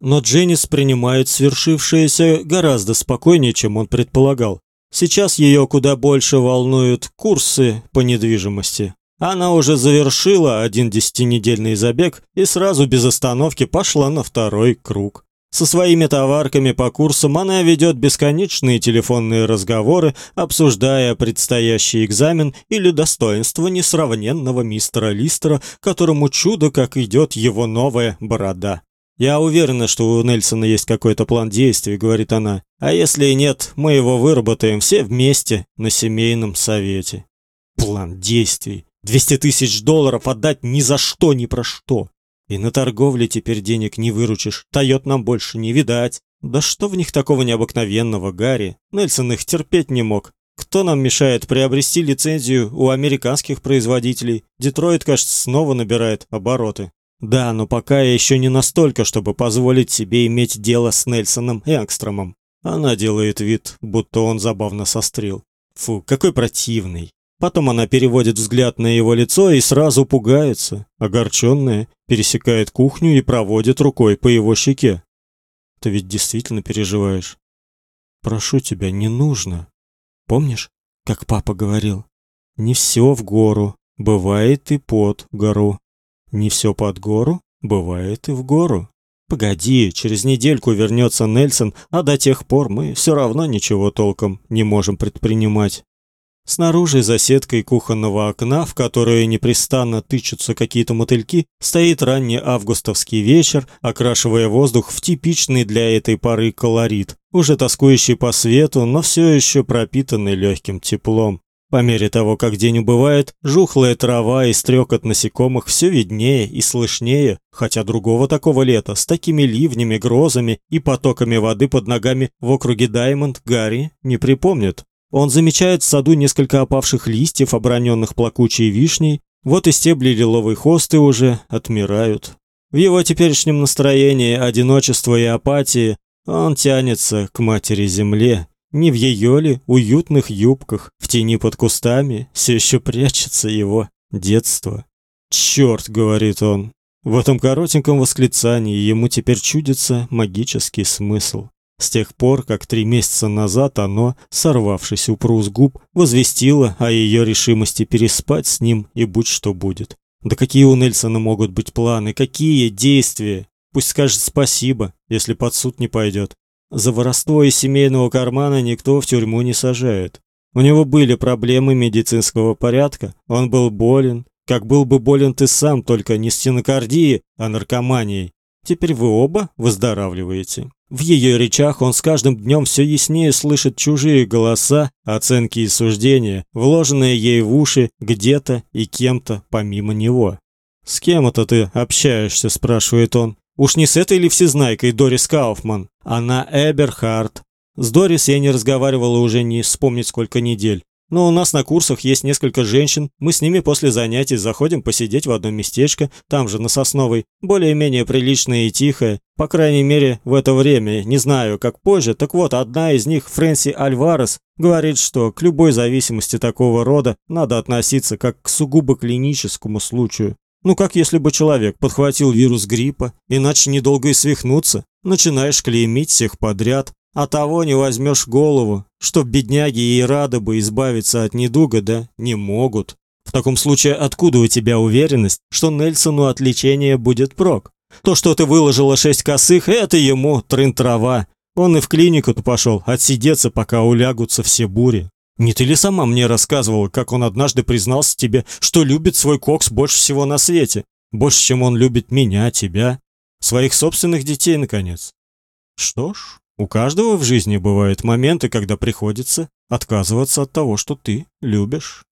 Но Дженнис принимает свершившееся гораздо спокойнее, чем он предполагал. Сейчас ее куда больше волнуют курсы по недвижимости. Она уже завершила один десятинедельный забег и сразу без остановки пошла на второй круг. Со своими товарками по курсам она ведет бесконечные телефонные разговоры, обсуждая предстоящий экзамен или достоинство несравненного мистера Листера, которому чудо как идет его новая борода. «Я уверена, что у Нельсона есть какой-то план действий», — говорит она. «А если нет, мы его выработаем все вместе на семейном совете». План действий. 200 тысяч долларов отдать ни за что, ни про что. И на торговле теперь денег не выручишь. Тойот нам больше не видать. Да что в них такого необыкновенного, Гарри? Нельсон их терпеть не мог. Кто нам мешает приобрести лицензию у американских производителей? Детройт, кажется, снова набирает обороты. Да, но пока еще не настолько, чтобы позволить себе иметь дело с Нельсоном Энгстромом. Она делает вид, будто он забавно сострил. Фу, какой противный. Потом она переводит взгляд на его лицо и сразу пугается, огорченная, пересекает кухню и проводит рукой по его щеке. Ты ведь действительно переживаешь. Прошу тебя, не нужно. Помнишь, как папа говорил? Не все в гору, бывает и под гору. Не все под гору, бывает и в гору. Погоди, через недельку вернется Нельсон, а до тех пор мы все равно ничего толком не можем предпринимать. Снаружи за сеткой кухонного окна, в которое непрестанно тычутся какие-то мотыльки, стоит ранний августовский вечер, окрашивая воздух в типичный для этой поры колорит, уже тоскующий по свету, но все еще пропитанный легким теплом. По мере того, как день убывает, жухлая трава и стрекот насекомых все виднее и слышнее, хотя другого такого лета с такими ливнями, грозами и потоками воды под ногами в округе Даймонд Гарри не припомнит. Он замечает в саду несколько опавших листьев, оброненных плакучей вишней, вот и стебли лиловой хосты уже отмирают. В его теперешнем настроении одиночества и апатии он тянется к матери-земле. Не в ее ли уютных юбках, в тени под кустами, все еще прячется его детство. «Черт!» — говорит он. В этом коротеньком восклицании ему теперь чудится магический смысл. С тех пор, как три месяца назад оно, сорвавшись у Прус губ, возвестило о ее решимости переспать с ним и будь что будет. Да какие у Нельсона могут быть планы, какие действия? Пусть скажет спасибо, если под суд не пойдет. За воровство из семейного кармана никто в тюрьму не сажает. У него были проблемы медицинского порядка, он был болен, как был бы болен ты сам, только не стенокардией, а наркоманией. Теперь вы оба выздоравливаете. В ее речах он с каждым днем все яснее слышит чужие голоса, оценки и суждения, вложенные ей в уши где-то и кем-то помимо него. «С кем это ты общаешься?» – спрашивает он. «Уж не с этой ли всезнайкой Дорис Кауфман? Она Эберхард». С Дорис я не разговаривала уже не вспомнить сколько недель. Но у нас на курсах есть несколько женщин, мы с ними после занятий заходим посидеть в одно местечко, там же на Сосновой, более-менее приличное и тихое, по крайней мере, в это время, не знаю, как позже, так вот, одна из них, Фрэнси Альварес, говорит, что к любой зависимости такого рода надо относиться как к сугубо клиническому случаю. Ну как если бы человек подхватил вирус гриппа, иначе недолго и свихнуться, начинаешь клеймить всех подряд, а того не возьмешь голову, что бедняги и рады бы избавиться от недуга, да не могут. В таком случае откуда у тебя уверенность, что Нельсону от лечения будет прок? То, что ты выложила шесть косых, это ему трын-трава. Он и в клинику-то пошел, отсидеться, пока улягутся все бури. Не ты ли сама мне рассказывала, как он однажды признался тебе, что любит свой кокс больше всего на свете? Больше, чем он любит меня, тебя, своих собственных детей, наконец. Что ж, у каждого в жизни бывают моменты, когда приходится отказываться от того, что ты любишь.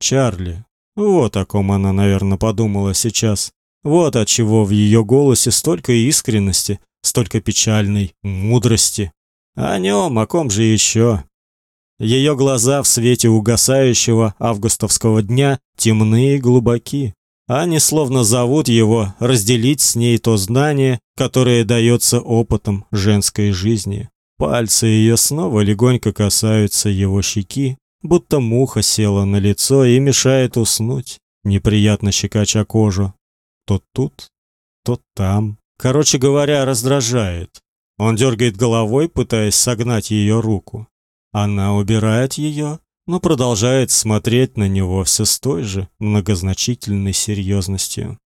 Чарли. Вот о ком она, наверное, подумала сейчас. Вот от чего в ее голосе столько искренности, столько печальной мудрости. О нем, о ком же еще? Ее глаза в свете угасающего августовского дня темные и глубоки. Они словно зовут его разделить с ней то знание, которое дается опытом женской жизни. Пальцы ее снова легонько касаются его щеки, будто муха села на лицо и мешает уснуть, неприятно щекоча кожу. То тут, то там. Короче говоря, раздражает. Он дергает головой, пытаясь согнать ее руку. Она убирает ее, но продолжает смотреть на него все с той же многозначительной серьезностью.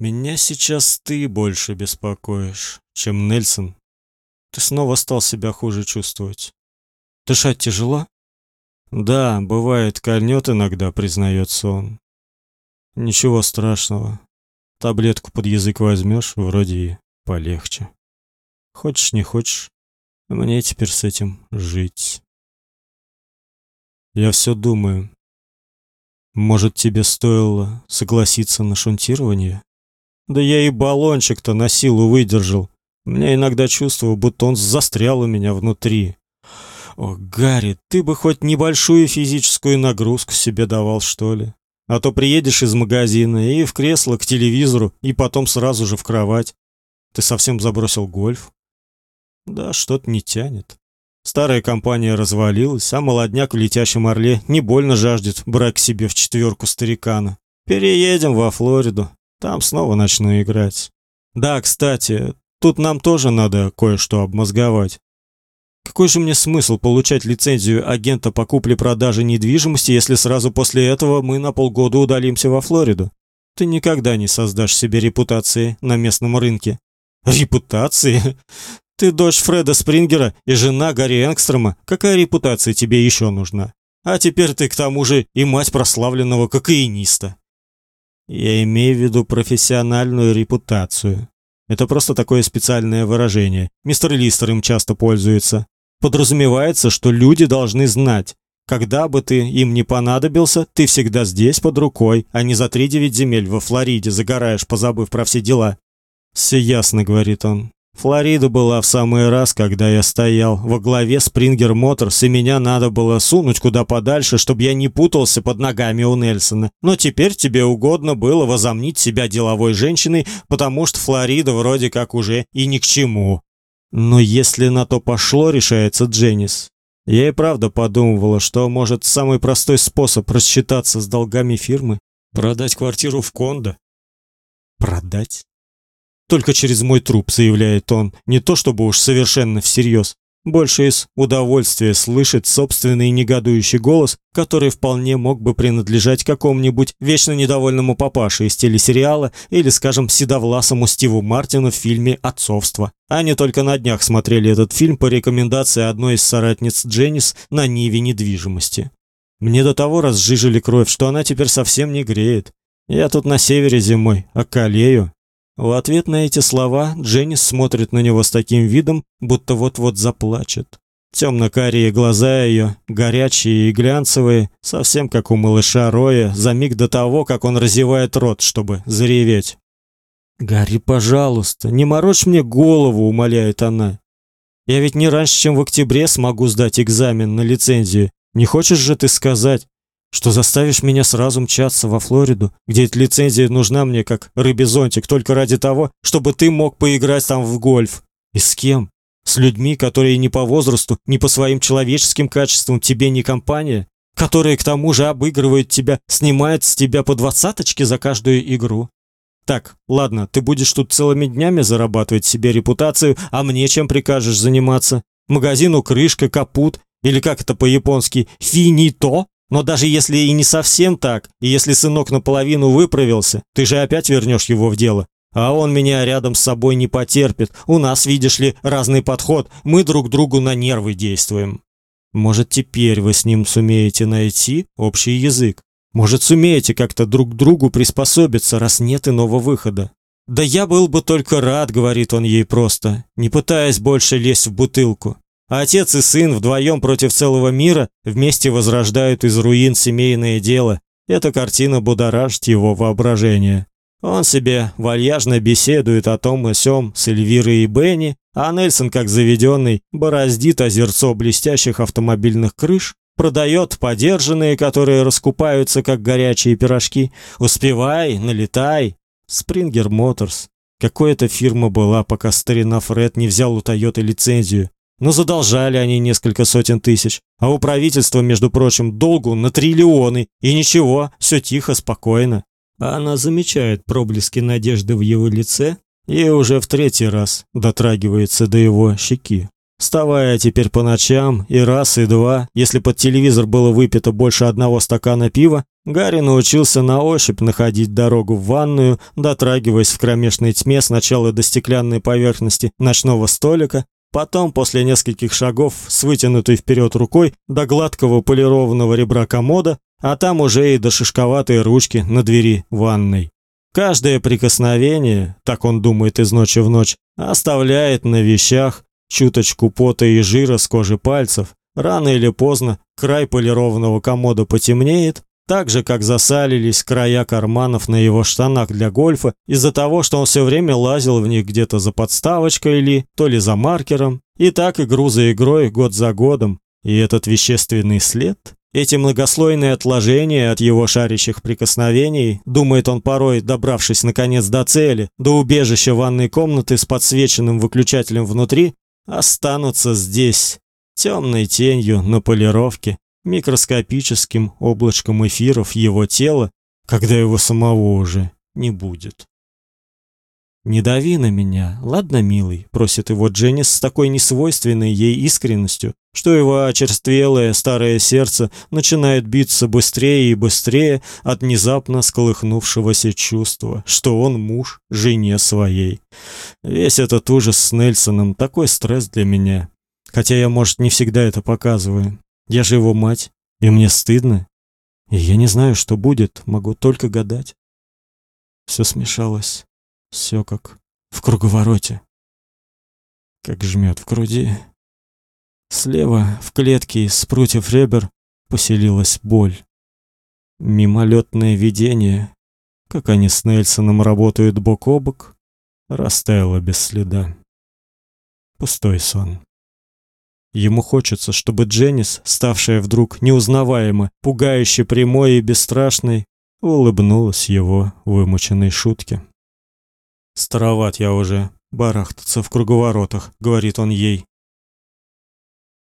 Меня сейчас ты больше беспокоишь, чем Нельсон. Ты снова стал себя хуже чувствовать. Дышать тяжело? Да, бывает, кольнет иногда, признается он. Ничего страшного. Таблетку под язык возьмешь, вроде и полегче. Хочешь, не хочешь, мне теперь с этим жить. Я все думаю. Может, тебе стоило согласиться на шунтирование? Да я и баллончик-то на силу выдержал. Мне иногда чувство, будто он застрял у меня внутри. О, Гарри, ты бы хоть небольшую физическую нагрузку себе давал, что ли? А то приедешь из магазина и в кресло к телевизору, и потом сразу же в кровать. Ты совсем забросил гольф? Да, что-то не тянет. Старая компания развалилась, а молодняк в летящем орле не больно жаждет брать к себе в четверку старикана. Переедем во Флориду, там снова начну играть. Да, кстати, тут нам тоже надо кое-что обмозговать. Какой же мне смысл получать лицензию агента по купле-продаже недвижимости, если сразу после этого мы на полгода удалимся во Флориду? Ты никогда не создашь себе репутации на местном рынке. Репутации? Ты дочь Фреда Спрингера и жена Гарри Энгстрома. Какая репутация тебе еще нужна? А теперь ты к тому же и мать прославленного кокаиниста. Я имею в виду профессиональную репутацию. Это просто такое специальное выражение. Мистер Листер им часто пользуется. Подразумевается, что люди должны знать, когда бы ты им не понадобился, ты всегда здесь под рукой, а не за три девять земель во Флориде загораешь, позабыв про все дела. Все ясно, говорит он. Флорида была в самый раз, когда я стоял во главе Springer Motors, и меня надо было сунуть куда подальше, чтобы я не путался под ногами у Нельсона. Но теперь тебе угодно было возомнить себя деловой женщиной, потому что Флорида вроде как уже и ни к чему. Но если на то пошло, решается Дженнис. Я и правда подумывала, что может самый простой способ рассчитаться с долгами фирмы продать квартиру в Кондо. Продать? Только через мой труп, заявляет он, не то чтобы уж совершенно всерьез. Больше из удовольствия слышать собственный негодующий голос, который вполне мог бы принадлежать какому-нибудь вечно недовольному папаше из телесериала или, скажем, седовласому Стиву Мартину в фильме «Отцовство». Они только на днях смотрели этот фильм по рекомендации одной из соратниц Дженнис на Ниве недвижимости. Мне до того разжижили кровь, что она теперь совсем не греет. Я тут на севере зимой, околею, в ответ на эти слова Дженнис смотрит на него с таким видом, будто вот-вот заплачет. Темно-карие глаза ее, горячие и глянцевые, совсем как у малыша Роя, за миг до того, как он разевает рот, чтобы зареветь. «Гарри, пожалуйста, не морочь мне голову», — умоляет она. «Я ведь не раньше, чем в октябре смогу сдать экзамен на лицензию. Не хочешь же ты сказать, что заставишь меня сразу мчаться во Флориду, где эта лицензия нужна мне как рыбий зонтик только ради того, чтобы ты мог поиграть там в гольф. И с кем? С людьми, которые ни по возрасту, ни по своим человеческим качествам тебе не компания, которые к тому же обыгрывают тебя, снимают с тебя по двадцаточке за каждую игру. Так, ладно, ты будешь тут целыми днями зарабатывать себе репутацию, а мне чем прикажешь заниматься? Магазину крышка, капут или как это по-японски, финито? Но даже если и не совсем так, и если сынок наполовину выправился, ты же опять вернешь его в дело. А он меня рядом с собой не потерпит. У нас, видишь ли, разный подход. Мы друг другу на нервы действуем. Может, теперь вы с ним сумеете найти общий язык? Может, сумеете как-то друг другу приспособиться, раз нет иного выхода? Да я был бы только рад, говорит он ей просто, не пытаясь больше лезть в бутылку. Отец и сын вдвоем против целого мира вместе возрождают из руин семейное дело. Эта картина будоражит его воображение. Он себе вальяжно беседует о том и сём с Эльвирой и Бенни, а Нельсон, как заведенный, бороздит озерцо блестящих автомобильных крыш, продает подержанные, которые раскупаются, как горячие пирожки. Успевай, налетай. Springer Motors. Какая-то фирма была, пока старина Фред не взял у Тойоты лицензию. Но задолжали они несколько сотен тысяч, а у правительства, между прочим, долгу на триллионы, и ничего, все тихо, спокойно. Она замечает проблески надежды в его лице и уже в третий раз дотрагивается до его щеки. Вставая теперь по ночам и раз и два, если под телевизор было выпито больше одного стакана пива, Гарри научился на ощупь находить дорогу в ванную, дотрагиваясь в кромешной тьме сначала до стеклянной поверхности ночного столика, потом после нескольких шагов с вытянутой вперед рукой до гладкого полированного ребра комода, а там уже и до шишковатой ручки на двери ванной. Каждое прикосновение, так он думает из ночи в ночь, оставляет на вещах чуточку пота и жира с кожи пальцев. Рано или поздно край полированного комода потемнеет, так же как засалились края карманов на его штанах для гольфа из-за того, что он все время лазил в них где-то за подставочкой или то ли за маркером, и так игру за игрой, год за годом. И этот вещественный след, эти многослойные отложения от его шарящих прикосновений, думает он порой, добравшись наконец до цели, до убежища ванной комнаты с подсвеченным выключателем внутри, останутся здесь, темной тенью на полировке, микроскопическим облачком эфиров его тела, когда его самого уже не будет. «Не дави на меня, ладно, милый?» – просит его Дженнис с такой несвойственной ей искренностью, что его очерствелое старое сердце начинает биться быстрее и быстрее от внезапно сколыхнувшегося чувства, что он муж жене своей. Весь этот ужас с Нельсоном – такой стресс для меня. Хотя я, может, не всегда это показываю. Я же его мать, и мне стыдно. И я не знаю, что будет, могу только гадать. Все смешалось. Все как в круговороте. Как жмет в груди. Слева, в клетке из прутьев ребер, поселилась боль. Мимолетное видение, как они с Нельсоном работают бок о бок, растаяло без следа. Пустой сон. Ему хочется, чтобы Дженнис, ставшая вдруг неузнаваемо, пугающе прямой и бесстрашной, улыбнулась его вымученной шутке. Староват я уже барахтаться в круговоротах, говорит он ей.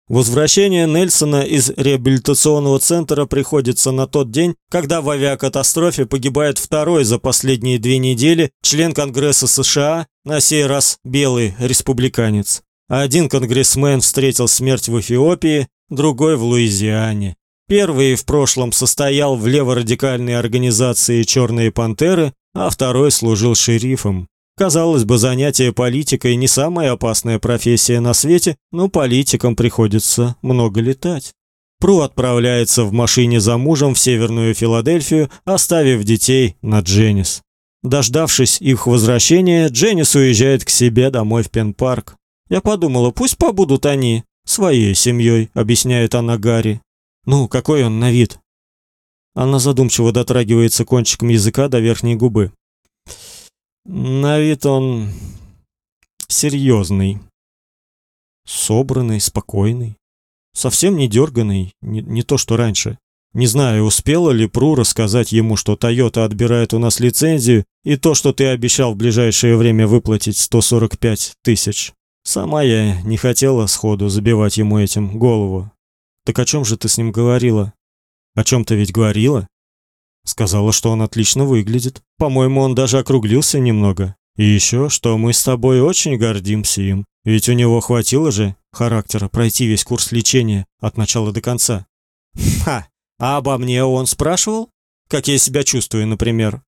Возвращение Нельсона из реабилитационного центра приходится на тот день, когда в авиакатастрофе погибает второй за последние две недели член Конгресса США, на сей раз белый республиканец. Один конгрессмен встретил смерть в Эфиопии, другой в Луизиане. Первый в прошлом состоял в леворадикальной организации «Черные пантеры», а второй служил шерифом. Казалось бы, занятие политикой не самая опасная профессия на свете, но политикам приходится много летать. Пру отправляется в машине за мужем в Северную Филадельфию, оставив детей на Дженнис. Дождавшись их возвращения, Дженнис уезжает к себе домой в Пен-парк. Я подумала, пусть побудут они своей семьей, объясняет она Гарри. Ну, какой он на вид? Она задумчиво дотрагивается кончиком языка до верхней губы. На вид он серьезный, собранный, спокойный, совсем не дерганый, не, не то что раньше. Не знаю, успела ли Пру рассказать ему, что Toyota отбирает у нас лицензию и то, что ты обещал в ближайшее время выплатить 145 тысяч. Сама я не хотела сходу забивать ему этим голову. Так о чем же ты с ним говорила? О чем ты ведь говорила? Сказала, что он отлично выглядит. По-моему, он даже округлился немного. И еще, что мы с тобой очень гордимся им. Ведь у него хватило же характера пройти весь курс лечения от начала до конца. Ха, а обо мне он спрашивал? Как я себя чувствую, например?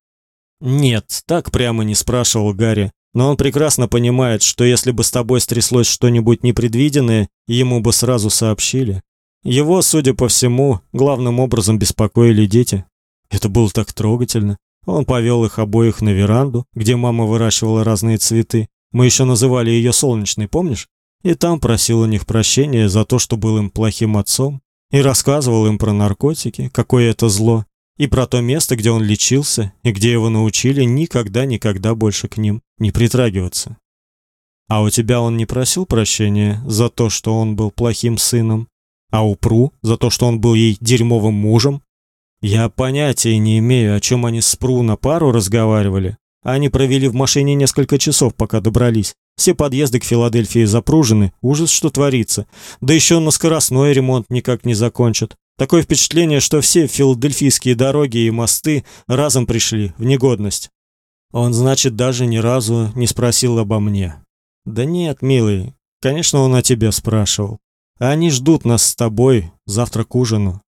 Нет, так прямо не спрашивал Гарри. Но он прекрасно понимает, что если бы с тобой стряслось что-нибудь непредвиденное, ему бы сразу сообщили. Его, судя по всему, главным образом беспокоили дети. Это было так трогательно. Он повел их обоих на веранду, где мама выращивала разные цветы. Мы еще называли ее солнечной, помнишь? И там просил у них прощения за то, что был им плохим отцом, и рассказывал им про наркотики, какое это зло, и про то место, где он лечился, и где его научили никогда-никогда больше к ним не притрагиваться. А у тебя он не просил прощения за то, что он был плохим сыном, а у Пру за то, что он был ей дерьмовым мужем, я понятия не имею, о чем они с Пру на пару разговаривали. Они провели в машине несколько часов, пока добрались. Все подъезды к Филадельфии запружены, ужас, что творится. Да еще на скоростной ремонт никак не закончат. Такое впечатление, что все филадельфийские дороги и мосты разом пришли в негодность. Он, значит, даже ни разу не спросил обо мне. Да нет, милый, конечно, он о тебе спрашивал. Они ждут нас с тобой завтра к ужину.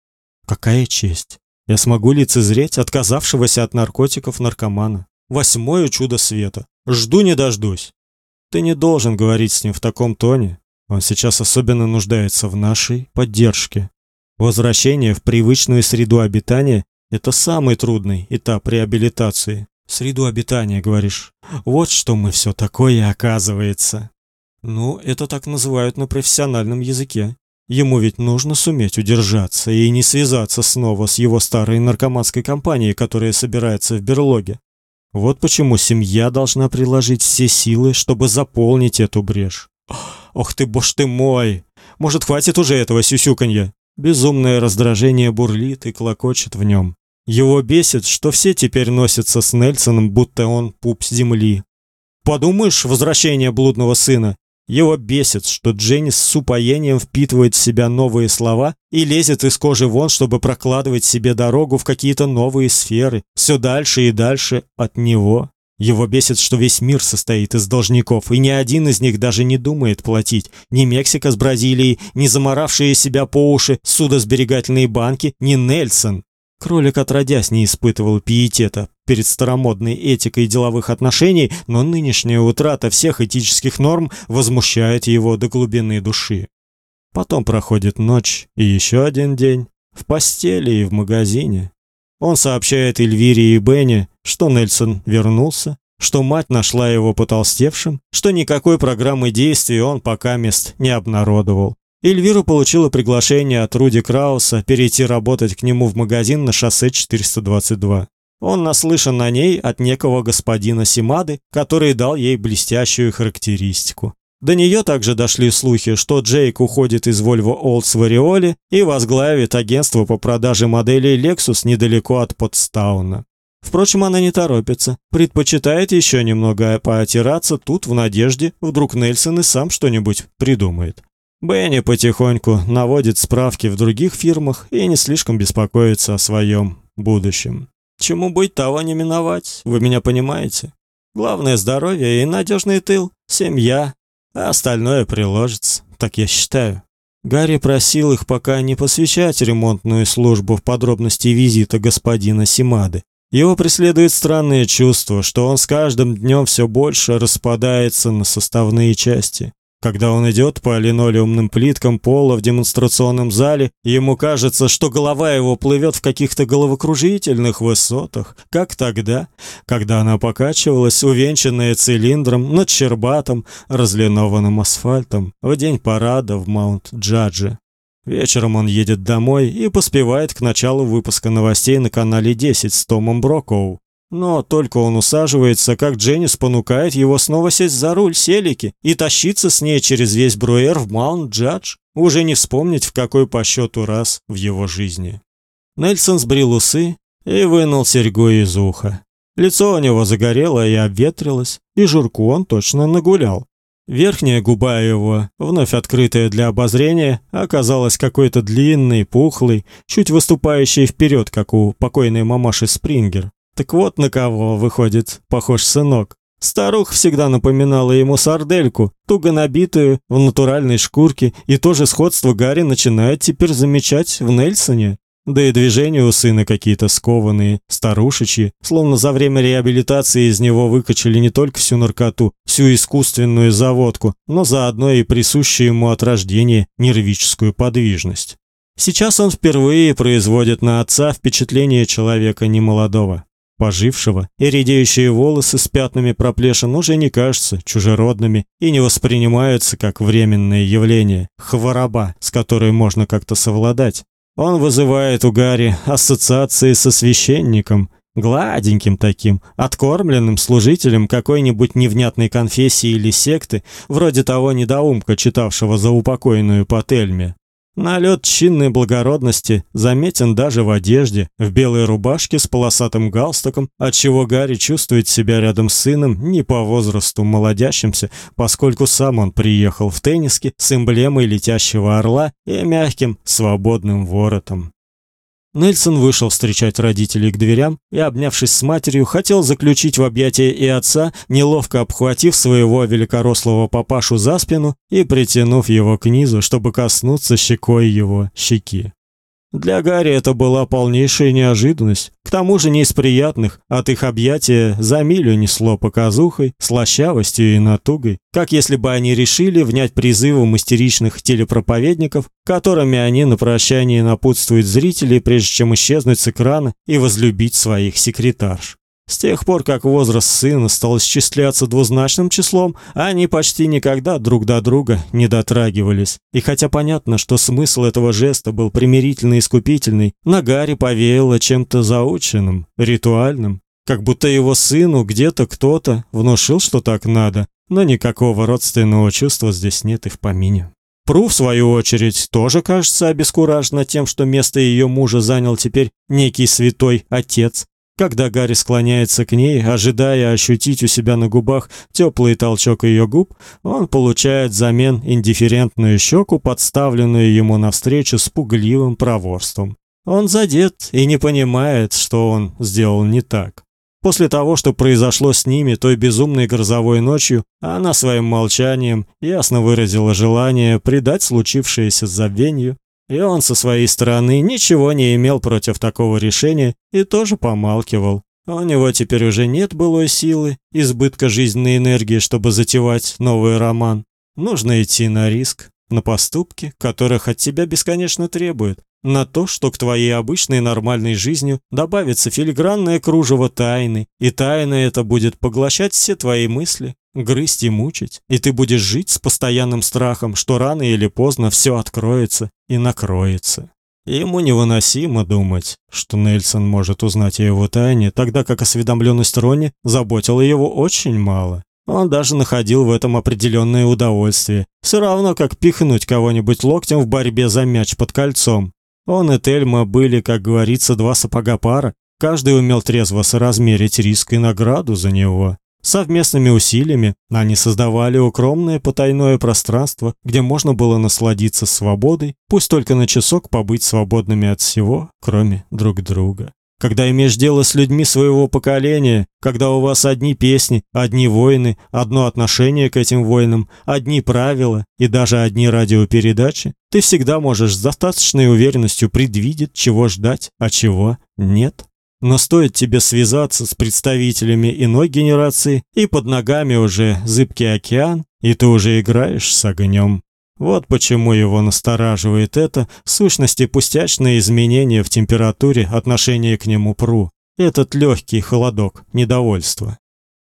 Какая честь. Я смогу лицезреть отказавшегося от наркотиков наркомана. Восьмое чудо света. Жду не дождусь. Ты не должен говорить с ним в таком тоне. Он сейчас особенно нуждается в нашей поддержке. Возвращение в привычную среду обитания это самый трудный этап реабилитации. Среду обитания, говоришь. Вот что мы все такое оказывается. Ну, это так называют на профессиональном языке. Ему ведь нужно суметь удержаться и не связаться снова с его старой наркоманской компанией, которая собирается в берлоге. Вот почему семья должна приложить все силы, чтобы заполнить эту брешь. Ох ты, боже ты мой! Может, хватит уже этого сюсюканья? Безумное раздражение бурлит и клокочет в нем. Его бесит, что все теперь носятся с Нельсоном, будто он пуп земли. Подумаешь, возвращение блудного сына. Его бесит, что Дженни с упоением впитывает в себя новые слова и лезет из кожи вон, чтобы прокладывать себе дорогу в какие-то новые сферы, все дальше и дальше от него. Его бесит, что весь мир состоит из должников, и ни один из них даже не думает платить. Ни Мексика с Бразилией, ни заморавшие себя по уши судосберегательные банки, ни Нельсон. Кролик отродясь не испытывал пиетета перед старомодной этикой деловых отношений, но нынешняя утрата всех этических норм возмущает его до глубины души. Потом проходит ночь и еще один день в постели и в магазине. Он сообщает Эльвире и Бенни, что Нельсон вернулся, что мать нашла его потолстевшим, что никакой программы действий он пока мест не обнародовал. Эльвира получила приглашение от Руди Крауса перейти работать к нему в магазин на шоссе 422. Он наслышан о ней от некого господина Симады, который дал ей блестящую характеристику. До нее также дошли слухи, что Джейк уходит из Volvo Olds в Ореоле и возглавит агентство по продаже моделей Lexus недалеко от Потстауна. Впрочем, она не торопится, предпочитает еще немного поотираться тут в надежде, вдруг Нельсон и сам что-нибудь придумает. Бенни потихоньку наводит справки в других фирмах и не слишком беспокоится о своем будущем. Чему быть, того не миновать, вы меня понимаете? Главное здоровье и надежный тыл, семья, а остальное приложится, так я считаю. Гарри просил их пока не посвящать ремонтную службу в подробности визита господина Симады. Его преследует странное чувство, что он с каждым днем все больше распадается на составные части. Когда он идет по линолеумным плиткам пола в демонстрационном зале, ему кажется, что голова его плывет в каких-то головокружительных высотах, как тогда, когда она покачивалась, увенчанная цилиндром над щербатым, разлинованным асфальтом в день парада в Маунт-Джадже. Вечером он едет домой и поспевает к началу выпуска новостей на канале 10 с Томом Брокоу. Но только он усаживается, как Дженнис понукает его снова сесть за руль селики и тащиться с ней через весь Бруэр в Маунт-Джадж, уже не вспомнить в какой по счету раз в его жизни. Нельсон сбрил усы и вынул серьгу из уха. Лицо у него загорело и обветрилось, и жирку он точно нагулял. Верхняя губа его, вновь открытая для обозрения, оказалась какой-то длинной, пухлой, чуть выступающей вперед, как у покойной мамаши Спрингер. Так вот на кого, выходит, похож сынок. Старуха всегда напоминала ему сардельку, туго набитую в натуральной шкурке, и то же сходство Гарри начинает теперь замечать в Нельсоне. Да и движения у сына какие-то скованные, старушечьи, словно за время реабилитации из него выкачали не только всю наркоту, всю искусственную заводку, но заодно и присущую ему от рождения нервическую подвижность. Сейчас он впервые производит на отца впечатление человека немолодого пожившего, и редеющие волосы с пятнами проплешин уже не кажутся чужеродными и не воспринимаются как временное явление, хвороба, с которой можно как-то совладать. Он вызывает у Гарри ассоциации со священником, гладеньким таким, откормленным служителем какой-нибудь невнятной конфессии или секты, вроде того недоумка, читавшего за упокойную Пательме. Налет чинной благородности заметен даже в одежде, в белой рубашке с полосатым галстуком, отчего Гарри чувствует себя рядом с сыном не по возрасту молодящимся, поскольку сам он приехал в тенниске с эмблемой летящего орла и мягким свободным воротом. Нельсон вышел встречать родителей к дверям и, обнявшись с матерью, хотел заключить в объятия и отца, неловко обхватив своего великорослого папашу за спину и притянув его к низу, чтобы коснуться щекой его щеки. Для Гарри это была полнейшая неожиданность. К тому же не из приятных, от их объятия за милю несло показухой, слащавостью и натугой, как если бы они решили внять призыву мастеричных телепроповедников, которыми они на прощание напутствуют зрителей, прежде чем исчезнуть с экрана и возлюбить своих секретарш. С тех пор, как возраст сына стал исчисляться двузначным числом, они почти никогда друг до друга не дотрагивались. И хотя понятно, что смысл этого жеста был примирительный и искупительный, на Гарри повеяло чем-то заученным, ритуальным, как будто его сыну где-то кто-то внушил, что так надо, но никакого родственного чувства здесь нет и в помине. Пру, в свою очередь, тоже кажется обескуражена тем, что место ее мужа занял теперь некий святой отец, когда Гарри склоняется к ней, ожидая ощутить у себя на губах теплый толчок ее губ, он получает взамен индифферентную щеку, подставленную ему навстречу с пугливым проворством. Он задет и не понимает, что он сделал не так. После того, что произошло с ними той безумной грозовой ночью, она своим молчанием ясно выразила желание придать случившееся забвению, и он со своей стороны ничего не имел против такого решения и тоже помалкивал. У него теперь уже нет былой силы, избытка жизненной энергии, чтобы затевать новый роман. Нужно идти на риск, на поступки, которых от тебя бесконечно требуют, на то, что к твоей обычной нормальной жизни добавится филигранное кружево тайны, и тайна эта будет поглощать все твои мысли, грызть и мучить, и ты будешь жить с постоянным страхом, что рано или поздно все откроется и накроется. Ему невыносимо думать, что Нельсон может узнать о его тайне, тогда как осведомленность Ронни заботила его очень мало. Он даже находил в этом определенное удовольствие, все равно как пихнуть кого-нибудь локтем в борьбе за мяч под кольцом. Он и Тельма были, как говорится, два сапога пара, каждый умел трезво соразмерить риск и награду за него. Совместными усилиями они создавали укромное потайное пространство, где можно было насладиться свободой, пусть только на часок побыть свободными от всего, кроме друг друга. Когда имеешь дело с людьми своего поколения, когда у вас одни песни, одни войны, одно отношение к этим войнам, одни правила и даже одни радиопередачи, ты всегда можешь с достаточной уверенностью предвидеть, чего ждать, а чего нет. Но стоит тебе связаться с представителями иной генерации, и под ногами уже зыбкий океан, и ты уже играешь с огнем. Вот почему его настораживает это, в сущности, пустячное изменение в температуре отношения к нему Пру. Этот легкий холодок недовольства.